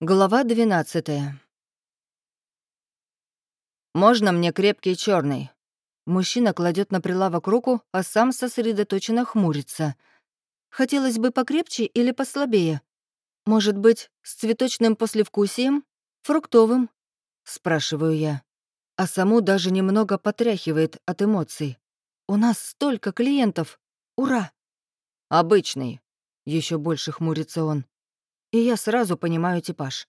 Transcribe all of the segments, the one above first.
Глава 12 «Можно мне крепкий черный? Мужчина кладет на прилавок руку, а сам сосредоточенно хмурится. «Хотелось бы покрепче или послабее? Может быть, с цветочным послевкусием? Фруктовым?» — спрашиваю я. А саму даже немного потряхивает от эмоций. «У нас столько клиентов! Ура!» «Обычный», — еще больше хмурится он. И я сразу понимаю типаж.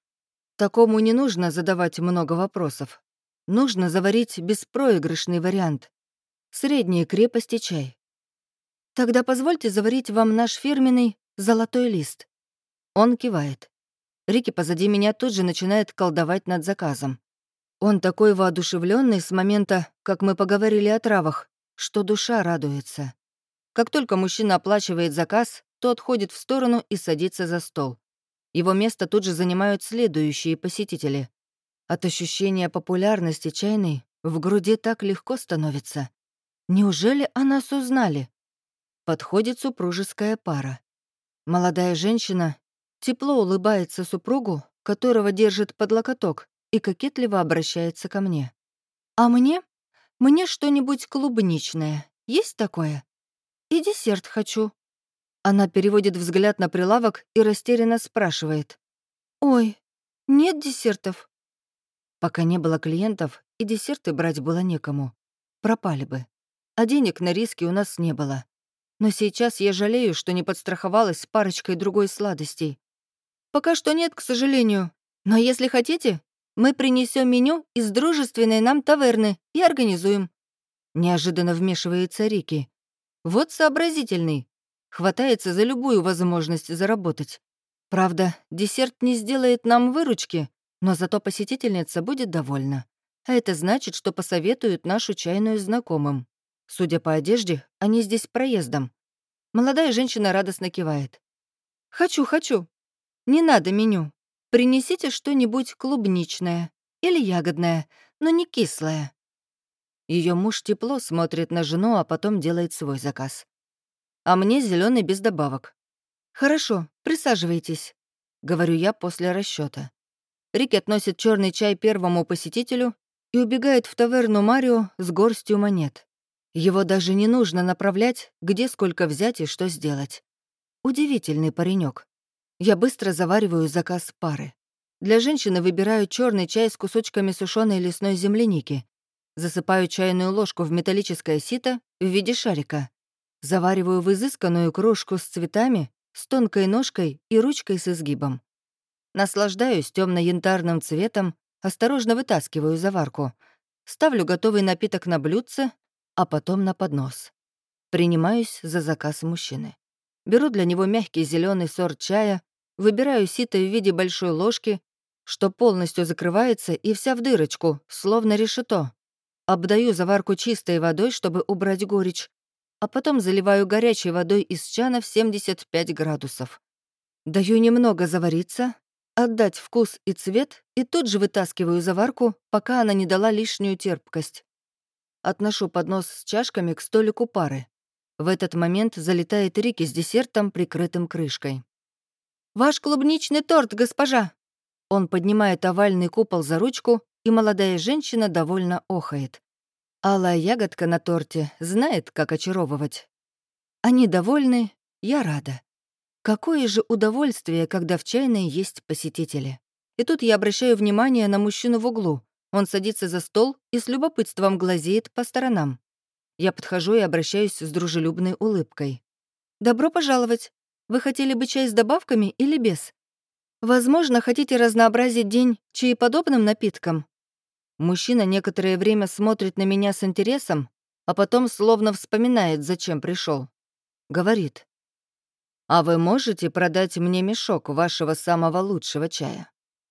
Такому не нужно задавать много вопросов. Нужно заварить беспроигрышный вариант. Средней крепости чай. Тогда позвольте заварить вам наш фирменный «золотой лист». Он кивает. Рики позади меня тут же начинает колдовать над заказом. Он такой воодушевленный с момента, как мы поговорили о травах, что душа радуется. Как только мужчина оплачивает заказ, то отходит в сторону и садится за стол. Его место тут же занимают следующие посетители. От ощущения популярности чайной в груди так легко становится. Неужели о нас узнали? Подходит супружеская пара. Молодая женщина тепло улыбается супругу, которого держит под локоток, и кокетливо обращается ко мне. «А мне? Мне что-нибудь клубничное. Есть такое? И десерт хочу. Она переводит взгляд на прилавок и растерянно спрашивает. «Ой, нет десертов?» Пока не было клиентов, и десерты брать было некому. Пропали бы. А денег на риски у нас не было. Но сейчас я жалею, что не подстраховалась с парочкой другой сладостей. Пока что нет, к сожалению. Но если хотите, мы принесем меню из дружественной нам таверны и организуем. Неожиданно вмешивается Рики. Вот сообразительный. Хватается за любую возможность заработать. Правда, десерт не сделает нам выручки, но зато посетительница будет довольна. А это значит, что посоветуют нашу чайную знакомым. Судя по одежде, они здесь проездом. Молодая женщина радостно кивает. «Хочу, хочу. Не надо меню. Принесите что-нибудь клубничное или ягодное, но не кислое». Ее муж тепло смотрит на жену, а потом делает свой заказ а мне зеленый без добавок. «Хорошо, присаживайтесь», — говорю я после расчета. Рики относит черный чай первому посетителю и убегает в таверну Марио с горстью монет. Его даже не нужно направлять, где сколько взять и что сделать. Удивительный паренек. Я быстро завариваю заказ пары. Для женщины выбираю черный чай с кусочками сушеной лесной земляники. Засыпаю чайную ложку в металлическое сито в виде шарика. Завариваю в изысканную кружку с цветами, с тонкой ножкой и ручкой с изгибом. Наслаждаюсь темно янтарным цветом, осторожно вытаскиваю заварку. Ставлю готовый напиток на блюдце, а потом на поднос. Принимаюсь за заказ мужчины. Беру для него мягкий зеленый сорт чая, выбираю сито в виде большой ложки, что полностью закрывается и вся в дырочку, словно решето. Обдаю заварку чистой водой, чтобы убрать горечь, а потом заливаю горячей водой из чана в 75 градусов. Даю немного завариться, отдать вкус и цвет, и тут же вытаскиваю заварку, пока она не дала лишнюю терпкость. Отношу поднос с чашками к столику пары. В этот момент залетает Рики с десертом, прикрытым крышкой. «Ваш клубничный торт, госпожа!» Он поднимает овальный купол за ручку, и молодая женщина довольно охает. Алая ягодка на торте знает, как очаровывать. Они довольны, я рада. Какое же удовольствие, когда в чайной есть посетители. И тут я обращаю внимание на мужчину в углу. Он садится за стол и с любопытством глазеет по сторонам. Я подхожу и обращаюсь с дружелюбной улыбкой. «Добро пожаловать. Вы хотели бы чай с добавками или без? Возможно, хотите разнообразить день чаеподобным напитком? Мужчина некоторое время смотрит на меня с интересом, а потом словно вспоминает, зачем пришел. Говорит. «А вы можете продать мне мешок вашего самого лучшего чая?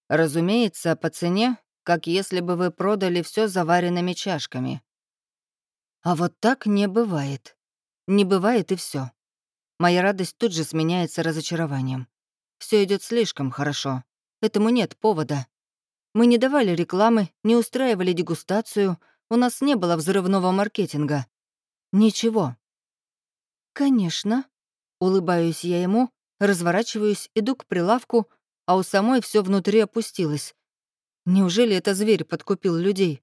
Разумеется, по цене, как если бы вы продали все заваренными чашками». А вот так не бывает. Не бывает и все. Моя радость тут же сменяется разочарованием. Все идет слишком хорошо. Этому нет повода. Мы не давали рекламы, не устраивали дегустацию, у нас не было взрывного маркетинга. Ничего. «Конечно», — улыбаюсь я ему, разворачиваюсь, иду к прилавку, а у самой все внутри опустилось. Неужели это зверь подкупил людей?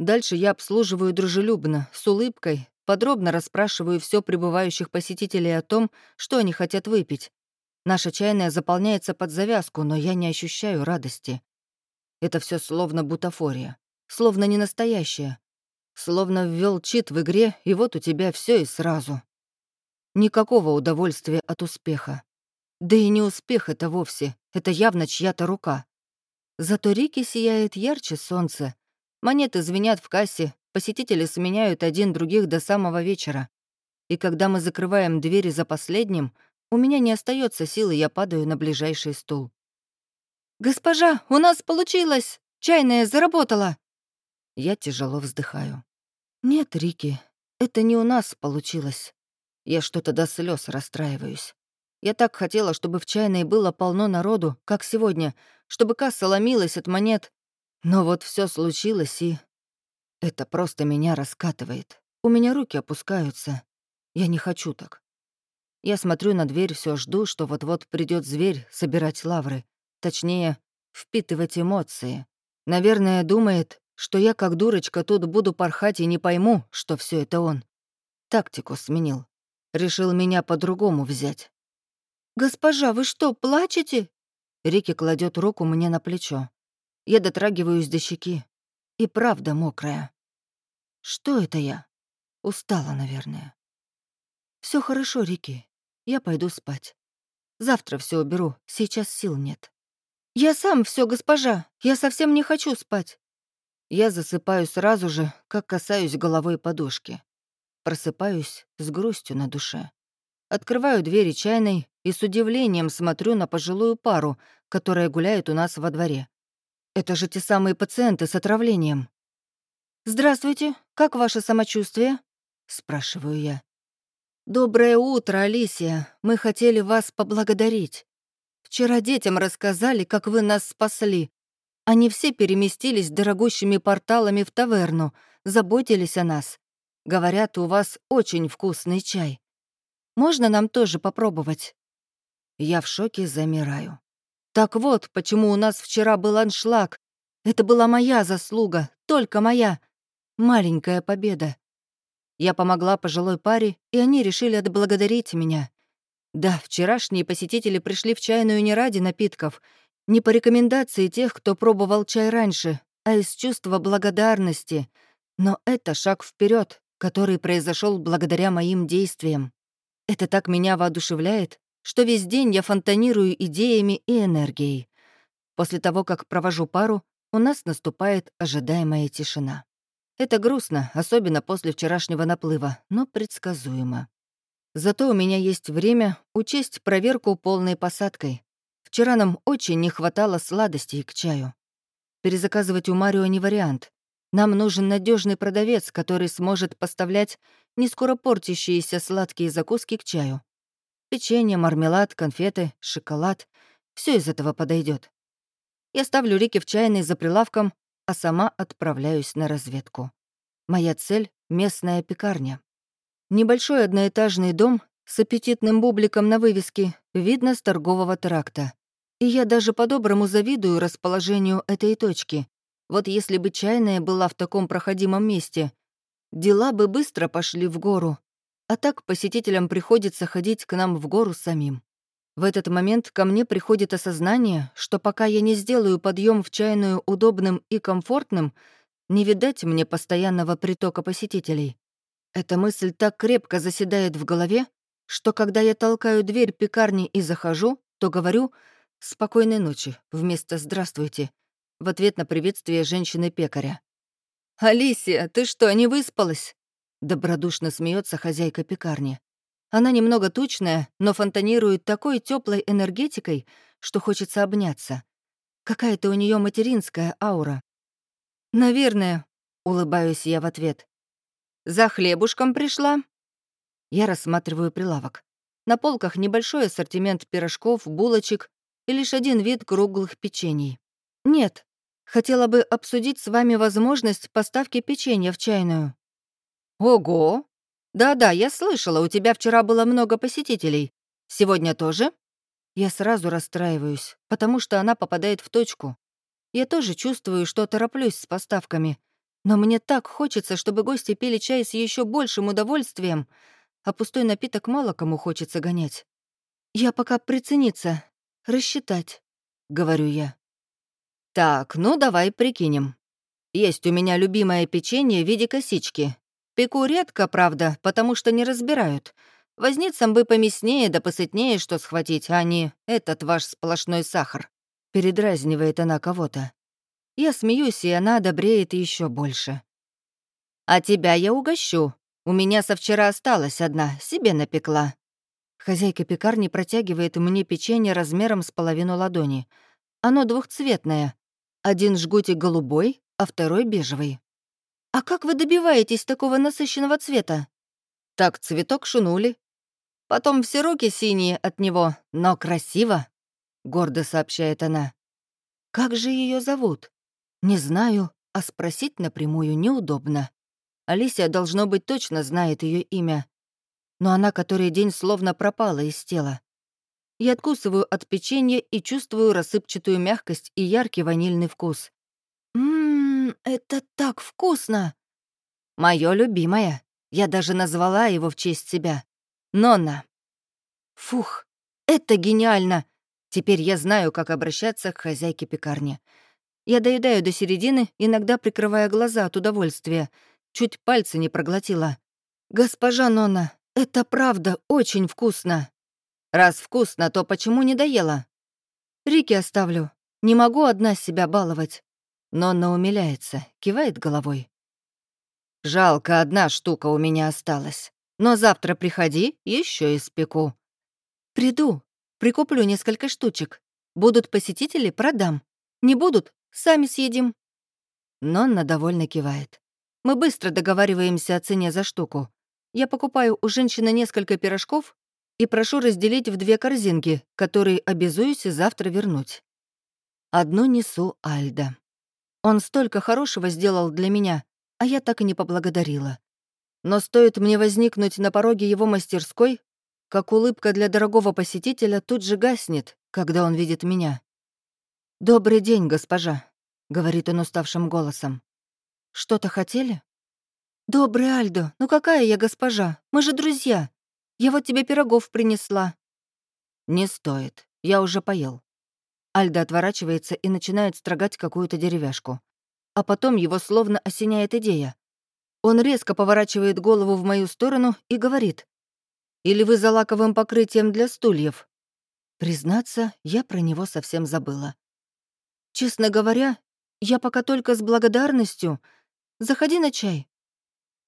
Дальше я обслуживаю дружелюбно, с улыбкой, подробно расспрашиваю все прибывающих посетителей о том, что они хотят выпить. Наша чайная заполняется под завязку, но я не ощущаю радости. Это все словно бутафория, словно не настоящее, словно ввел чит в игре, и вот у тебя все и сразу. Никакого удовольствия от успеха. Да и не успех это вовсе, это явно чья-то рука. Зато Рики сияет ярче солнца, Монеты звенят в кассе, посетители сменяют один других до самого вечера. И когда мы закрываем двери за последним, у меня не остается силы, я падаю на ближайший стул. «Госпожа, у нас получилось! Чайная заработала!» Я тяжело вздыхаю. «Нет, Рики, это не у нас получилось. Я что-то до слез расстраиваюсь. Я так хотела, чтобы в чайной было полно народу, как сегодня, чтобы касса ломилась от монет, но вот все случилось, и... Это просто меня раскатывает. У меня руки опускаются. Я не хочу так. Я смотрю на дверь, все жду, что вот-вот придет зверь собирать лавры. Точнее, впитывать эмоции. Наверное, думает, что я как дурочка тут буду порхать и не пойму, что все это он. Тактику сменил. Решил меня по-другому взять. «Госпожа, вы что, плачете?» Рики кладет руку мне на плечо. Я дотрагиваюсь до щеки. И правда мокрая. Что это я? Устала, наверное. Все хорошо, Рики. Я пойду спать. Завтра все уберу, сейчас сил нет. Я сам все, госпожа. Я совсем не хочу спать. Я засыпаю сразу же, как касаюсь головой подушки. Просыпаюсь с грустью на душе. Открываю двери чайной и с удивлением смотрю на пожилую пару, которая гуляет у нас во дворе. Это же те самые пациенты с отравлением. «Здравствуйте, как ваше самочувствие?» — спрашиваю я. «Доброе утро, Алисия. Мы хотели вас поблагодарить. Вчера детям рассказали, как вы нас спасли. Они все переместились дорогущими порталами в таверну, заботились о нас. Говорят, у вас очень вкусный чай. Можно нам тоже попробовать?» Я в шоке замираю. Так вот, почему у нас вчера был аншлаг. Это была моя заслуга, только моя. Маленькая победа. Я помогла пожилой паре, и они решили отблагодарить меня. Да, вчерашние посетители пришли в чайную не ради напитков, не по рекомендации тех, кто пробовал чай раньше, а из чувства благодарности. Но это шаг вперед, который произошел благодаря моим действиям. Это так меня воодушевляет, что весь день я фонтанирую идеями и энергией. После того, как провожу пару, у нас наступает ожидаемая тишина. Это грустно, особенно после вчерашнего наплыва, но предсказуемо. Зато у меня есть время учесть проверку полной посадкой. Вчера нам очень не хватало сладостей к чаю. Перезаказывать у Марио не вариант. Нам нужен надежный продавец, который сможет поставлять не скоро портящиеся сладкие закуски к чаю. Печенье, мармелад, конфеты, шоколад — все из этого подойдет. Я ставлю Рики в чайный за прилавком, а сама отправляюсь на разведку. Моя цель — местная пекарня. Небольшой одноэтажный дом с аппетитным бубликом на вывеске видно с торгового тракта. И я даже по-доброму завидую расположению этой точки. Вот если бы чайная была в таком проходимом месте, дела бы быстро пошли в гору, а так посетителям приходится ходить к нам в гору самим. В этот момент ко мне приходит осознание, что пока я не сделаю подъем в чайную удобным и комфортным, не видать мне постоянного притока посетителей. Эта мысль так крепко заседает в голове, что когда я толкаю дверь пекарни и захожу, то говорю «спокойной ночи» вместо «здравствуйте» в ответ на приветствие женщины-пекаря. «Алисия, ты что, не выспалась?» Добродушно смеется хозяйка пекарни. Она немного тучная, но фонтанирует такой теплой энергетикой, что хочется обняться. Какая-то у нее материнская аура. «Наверное», — улыбаюсь я в ответ. «За хлебушком пришла?» Я рассматриваю прилавок. На полках небольшой ассортимент пирожков, булочек и лишь один вид круглых печений. «Нет, хотела бы обсудить с вами возможность поставки печенья в чайную». «Ого! Да-да, я слышала, у тебя вчера было много посетителей. Сегодня тоже?» Я сразу расстраиваюсь, потому что она попадает в точку. Я тоже чувствую, что тороплюсь с поставками, но мне так хочется, чтобы гости пили чай с еще большим удовольствием, а пустой напиток мало кому хочется гонять. Я пока прицениться, рассчитать, — говорю я. Так, ну давай прикинем. Есть у меня любимое печенье в виде косички. Пеку редко, правда, потому что не разбирают. Возницам бы помеснее да посытнее что схватить, а не этот ваш сплошной сахар. Передразнивает она кого-то. Я смеюсь, и она одобреет еще больше. «А тебя я угощу. У меня со вчера осталась одна, себе напекла». Хозяйка пекарни протягивает мне печенье размером с половину ладони. Оно двухцветное. Один жгутик голубой, а второй бежевый. «А как вы добиваетесь такого насыщенного цвета?» «Так цветок шунули. Потом все руки синие от него, но красиво», — гордо сообщает она. «Как же ее зовут?» Не знаю, а спросить напрямую неудобно. Алисия, должно быть, точно знает ее имя. Но она который день словно пропала из тела. Я откусываю от печенья и чувствую рассыпчатую мягкость и яркий ванильный вкус. «Ммм, это так вкусно!» Мое любимое. Я даже назвала его в честь себя. Нонна. Фух, это гениально! Теперь я знаю, как обращаться к хозяйке пекарни. Я доедаю до середины, иногда прикрывая глаза от удовольствия. Чуть пальцы не проглотила. «Госпожа Нонна, это правда очень вкусно!» «Раз вкусно, то почему не доела?» «Рики оставлю. Не могу одна себя баловать». Нонна умиляется, кивает головой. «Жалко, одна штука у меня осталась. Но завтра приходи, еще испеку». «Приду, прикуплю несколько штучек. Будут посетители — продам. Не будут Сами съедим». Нонна довольно кивает. Мы быстро договариваемся о цене за штуку. Я покупаю у женщины несколько пирожков и прошу разделить в две корзинки, которые обязуюсь завтра вернуть. Одну несу Альда. Он столько хорошего сделал для меня, а я так и не поблагодарила. Но стоит мне возникнуть на пороге его мастерской, как улыбка для дорогого посетителя тут же гаснет, когда он видит меня. «Добрый день, госпожа», — говорит он уставшим голосом. «Что-то хотели?» «Добрый, Альдо, ну какая я госпожа? Мы же друзья. Я вот тебе пирогов принесла». «Не стоит. Я уже поел». Альда отворачивается и начинает строгать какую-то деревяшку. А потом его словно осеняет идея. Он резко поворачивает голову в мою сторону и говорит. «Или вы за лаковым покрытием для стульев?» Признаться, я про него совсем забыла. Честно говоря, я пока только с благодарностью. Заходи на чай.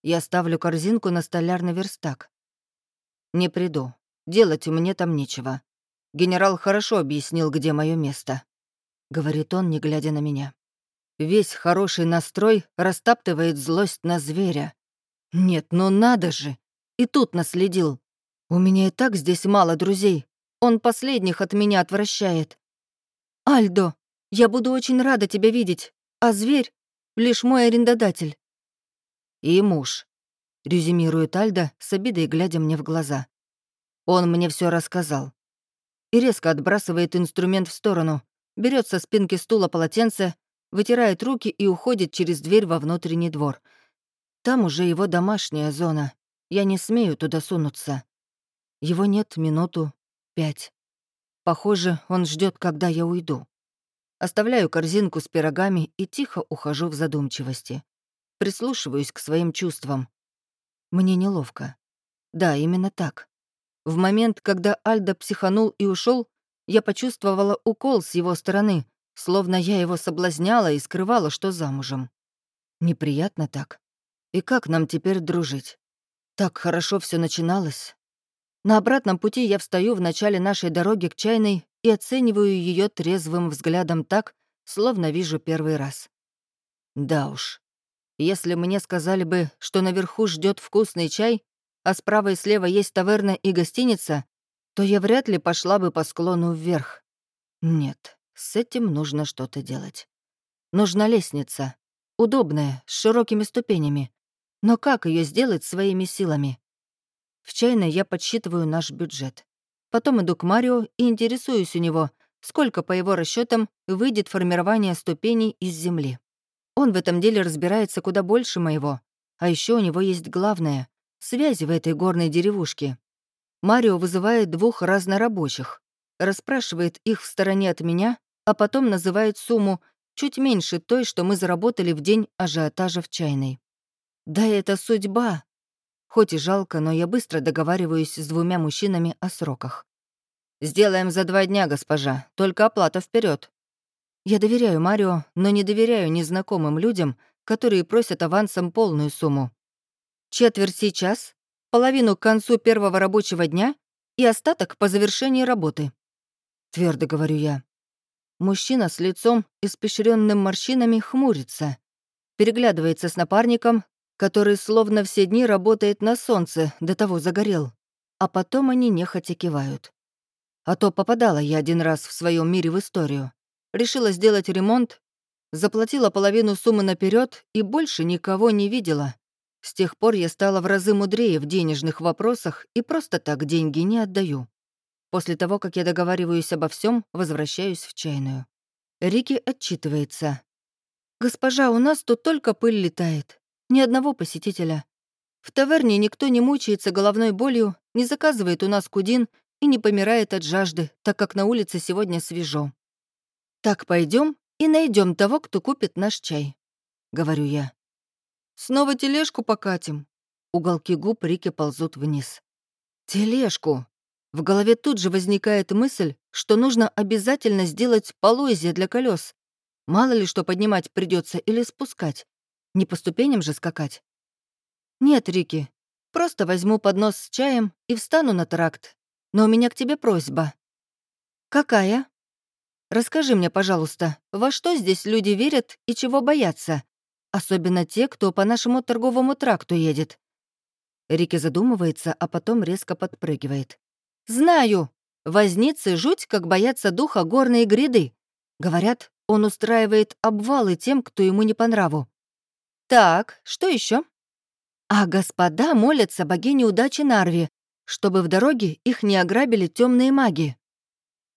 Я ставлю корзинку на столярный верстак. Не приду. Делать мне там нечего. Генерал хорошо объяснил, где мое место. Говорит он, не глядя на меня. Весь хороший настрой растаптывает злость на зверя. Нет, ну надо же. И тут наследил. У меня и так здесь мало друзей. Он последних от меня отвращает. «Альдо, я буду очень рада тебя видеть, а зверь — лишь мой арендодатель». «И муж», — резюмирует Альда, с обидой глядя мне в глаза. «Он мне все рассказал». И резко отбрасывает инструмент в сторону, берет со спинки стула полотенце, вытирает руки и уходит через дверь во внутренний двор. Там уже его домашняя зона. Я не смею туда сунуться. Его нет минуту, пять. Похоже, он ждет, когда я уйду. Оставляю корзинку с пирогами и тихо ухожу в задумчивости. Прислушиваюсь к своим чувствам. Мне неловко. Да, именно так. В момент, когда Альда психанул и ушел, я почувствовала укол с его стороны, словно я его соблазняла и скрывала, что замужем. Неприятно так. И как нам теперь дружить? Так хорошо все начиналось. На обратном пути я встаю в начале нашей дороги к чайной и оцениваю ее трезвым взглядом так, словно вижу первый раз. Да уж. Если мне сказали бы, что наверху ждет вкусный чай, а справа и слева есть таверна и гостиница, то я вряд ли пошла бы по склону вверх. Нет, с этим нужно что-то делать. Нужна лестница. Удобная, с широкими ступенями. Но как ее сделать своими силами? В чайной я подсчитываю наш бюджет. Потом иду к Марио и интересуюсь у него, сколько, по его расчетам, выйдет формирование ступеней из земли. Он в этом деле разбирается куда больше моего. А еще у него есть главное — связи в этой горной деревушке. Марио вызывает двух разнорабочих, расспрашивает их в стороне от меня, а потом называет сумму чуть меньше той, что мы заработали в день ажиотажа в чайной. Да это судьба. Хоть и жалко, но я быстро договариваюсь с двумя мужчинами о сроках. «Сделаем за два дня, госпожа, только оплата вперед. Я доверяю Марио, но не доверяю незнакомым людям, которые просят авансом полную сумму. Четверть сейчас, половину к концу первого рабочего дня и остаток по завершении работы. Твердо говорю я. Мужчина с лицом, испещренным морщинами, хмурится. Переглядывается с напарником, который словно все дни работает на солнце, до того загорел. А потом они нехотя кивают. А то попадала я один раз в своем мире в историю. Решила сделать ремонт, заплатила половину суммы наперед и больше никого не видела. С тех пор я стала в разы мудрее в денежных вопросах и просто так деньги не отдаю. После того, как я договариваюсь обо всем, возвращаюсь в чайную. Рики отчитывается. «Госпожа, у нас тут только пыль летает. Ни одного посетителя. В таверне никто не мучается головной болью, не заказывает у нас кудин и не помирает от жажды, так как на улице сегодня свежо. «Так пойдем и найдем того, кто купит наш чай», — говорю я. «Снова тележку покатим». Уголки губ Рики ползут вниз. «Тележку!» В голове тут же возникает мысль, что нужно обязательно сделать полозья для колес. Мало ли что поднимать придется или спускать. Не по ступеням же скакать. «Нет, Рики, просто возьму поднос с чаем и встану на тракт, но у меня к тебе просьба». «Какая?» «Расскажи мне, пожалуйста, во что здесь люди верят и чего боятся? Особенно те, кто по нашему торговому тракту едет». Рики задумывается, а потом резко подпрыгивает. «Знаю! Возницы жуть, как боятся духа горной гряды. Говорят, он устраивает обвалы тем, кто ему не по нраву. Так, что еще? А господа молятся богине удачи Нарви, чтобы в дороге их не ограбили темные маги.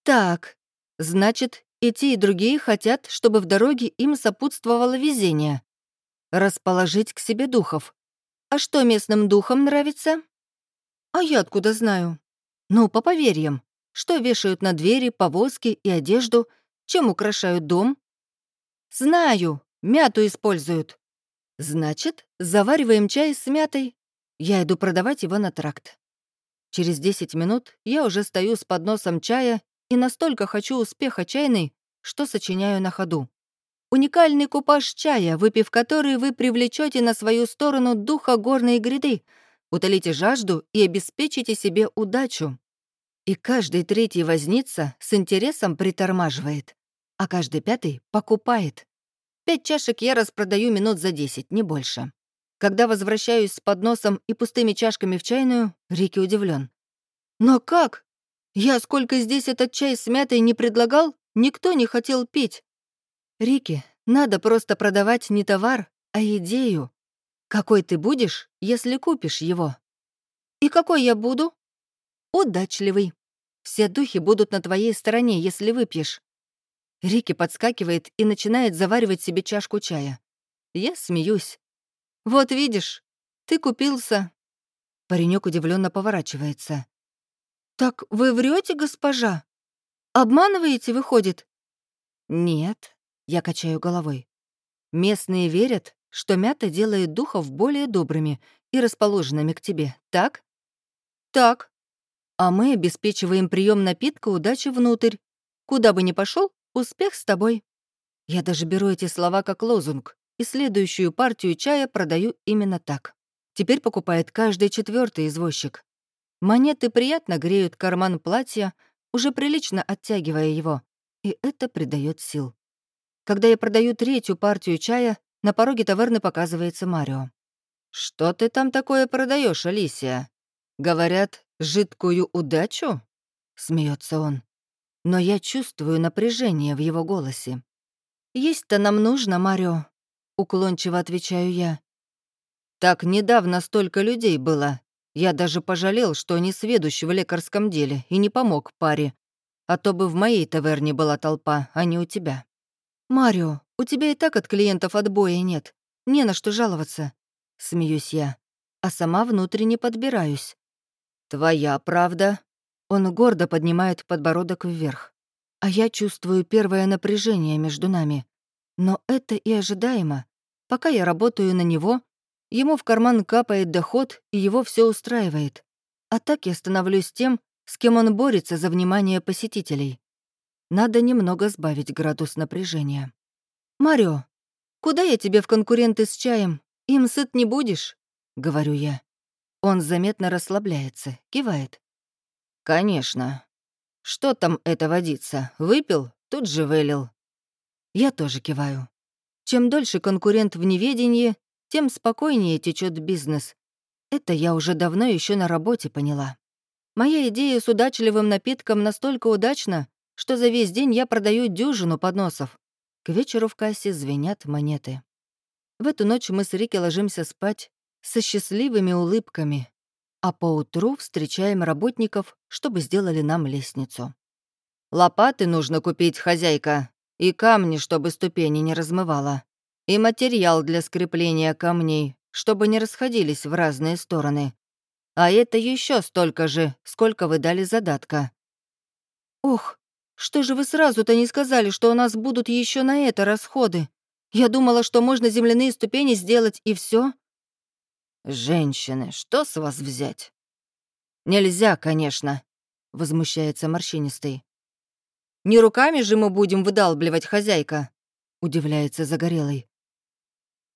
Так, значит, и те, и другие хотят, чтобы в дороге им сопутствовало везение. Расположить к себе духов. А что местным духам нравится? А я откуда знаю? Ну, по поверьям. Что вешают на двери, повозки и одежду, чем украшают дом? Знаю, мяту используют. Значит, завариваем чай с мятой. Я иду продавать его на тракт. Через 10 минут я уже стою с подносом чая и настолько хочу успеха чайной, что сочиняю на ходу. Уникальный купаж чая, выпив который вы привлечете на свою сторону духа горной гряды, утолите жажду и обеспечите себе удачу. И каждый третий возница с интересом притормаживает, а каждый пятый покупает. Пять чашек я распродаю минут за десять, не больше. Когда возвращаюсь с подносом и пустыми чашками в чайную, Рики удивлен. «Но как? Я сколько здесь этот чай с мятой не предлагал, никто не хотел пить». «Рики, надо просто продавать не товар, а идею. Какой ты будешь, если купишь его?» «И какой я буду?» «Удачливый. Все духи будут на твоей стороне, если выпьешь». Рики подскакивает и начинает заваривать себе чашку чая. Я смеюсь. «Вот видишь, ты купился». Паренек удивленно поворачивается. «Так вы врете, госпожа? Обманываете, выходит?» «Нет», — я качаю головой. «Местные верят, что мята делает духов более добрыми и расположенными к тебе, так?» «Так. А мы обеспечиваем прием напитка удачи внутрь. Куда бы ни пошел, успех с тобой». Я даже беру эти слова как лозунг и следующую партию чая продаю именно так. Теперь покупает каждый четвертый извозчик. Монеты приятно греют карман платья, уже прилично оттягивая его, и это придает сил. Когда я продаю третью партию чая, на пороге таверны показывается Марио. «Что ты там такое продаешь, Алисия? Говорят, жидкую удачу?» — смеется он. Но я чувствую напряжение в его голосе. «Есть-то нам нужно, Марио», — уклончиво отвечаю я. «Так недавно столько людей было. Я даже пожалел, что не сведущ в лекарском деле и не помог паре, а то бы в моей таверне была толпа, а не у тебя. «Марио, у тебя и так от клиентов отбоя нет. Не на что жаловаться», — смеюсь я, а сама внутренне подбираюсь. «Твоя правда?» Он гордо поднимает подбородок вверх. А я чувствую первое напряжение между нами. Но это и ожидаемо. Пока я работаю на него, ему в карман капает доход, и его все устраивает. А так я становлюсь тем, с кем он борется за внимание посетителей. Надо немного сбавить градус напряжения. «Марио, куда я тебе в конкуренты с чаем? Им сыт не будешь?» — говорю я. Он заметно расслабляется, кивает. «Конечно. Что там это водится? Выпил? Тут же вылил». Я тоже киваю. Чем дольше конкурент в неведении, тем спокойнее течет бизнес. Это я уже давно еще на работе поняла. Моя идея с удачливым напитком настолько удачна, что за весь день я продаю дюжину подносов. К вечеру в кассе звенят монеты. В эту ночь мы с Рики ложимся спать со счастливыми улыбками, а поутру встречаем работников, чтобы сделали нам лестницу. «Лопаты нужно купить, хозяйка, и камни, чтобы ступени не размывало, и материал для скрепления камней, чтобы не расходились в разные стороны. А это еще столько же, сколько вы дали задатка». «Ох, что же вы сразу-то не сказали, что у нас будут еще на это расходы? Я думала, что можно земляные ступени сделать, и все. «Женщины, что с вас взять?» «Нельзя, конечно», — возмущается морщинистый. «Не руками же мы будем выдалбливать хозяйка», — удивляется Загорелый.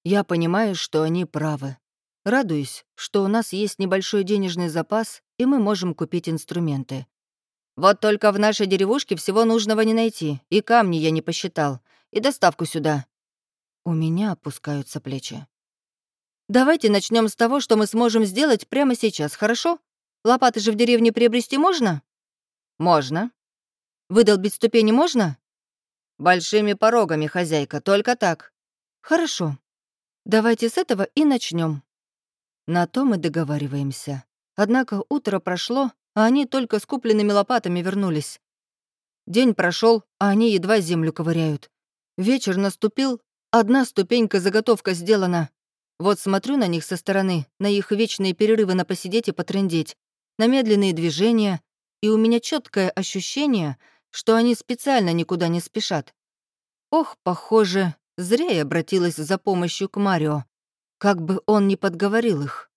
Я понимаю, что они правы. Радуюсь, что у нас есть небольшой денежный запас, и мы можем купить инструменты. Вот только в нашей деревушке всего нужного не найти, и камни я не посчитал, и доставку сюда. У меня опускаются плечи. Давайте начнем с того, что мы сможем сделать прямо сейчас, хорошо? Лопаты же в деревне приобрести можно? Можно. Выдолбить ступени можно? Большими порогами, хозяйка, только так. Хорошо. Давайте с этого и начнем. На то мы договариваемся. Однако утро прошло, а они только с купленными лопатами вернулись. День прошел, а они едва землю ковыряют. Вечер наступил, одна ступенька-заготовка сделана. Вот смотрю на них со стороны, на их вечные перерывы на посидеть и потрындеть, на медленные движения, и у меня четкое ощущение, что они специально никуда не спешат. Ох, похоже, зря я обратилась за помощью к Марио, как бы он ни подговорил их.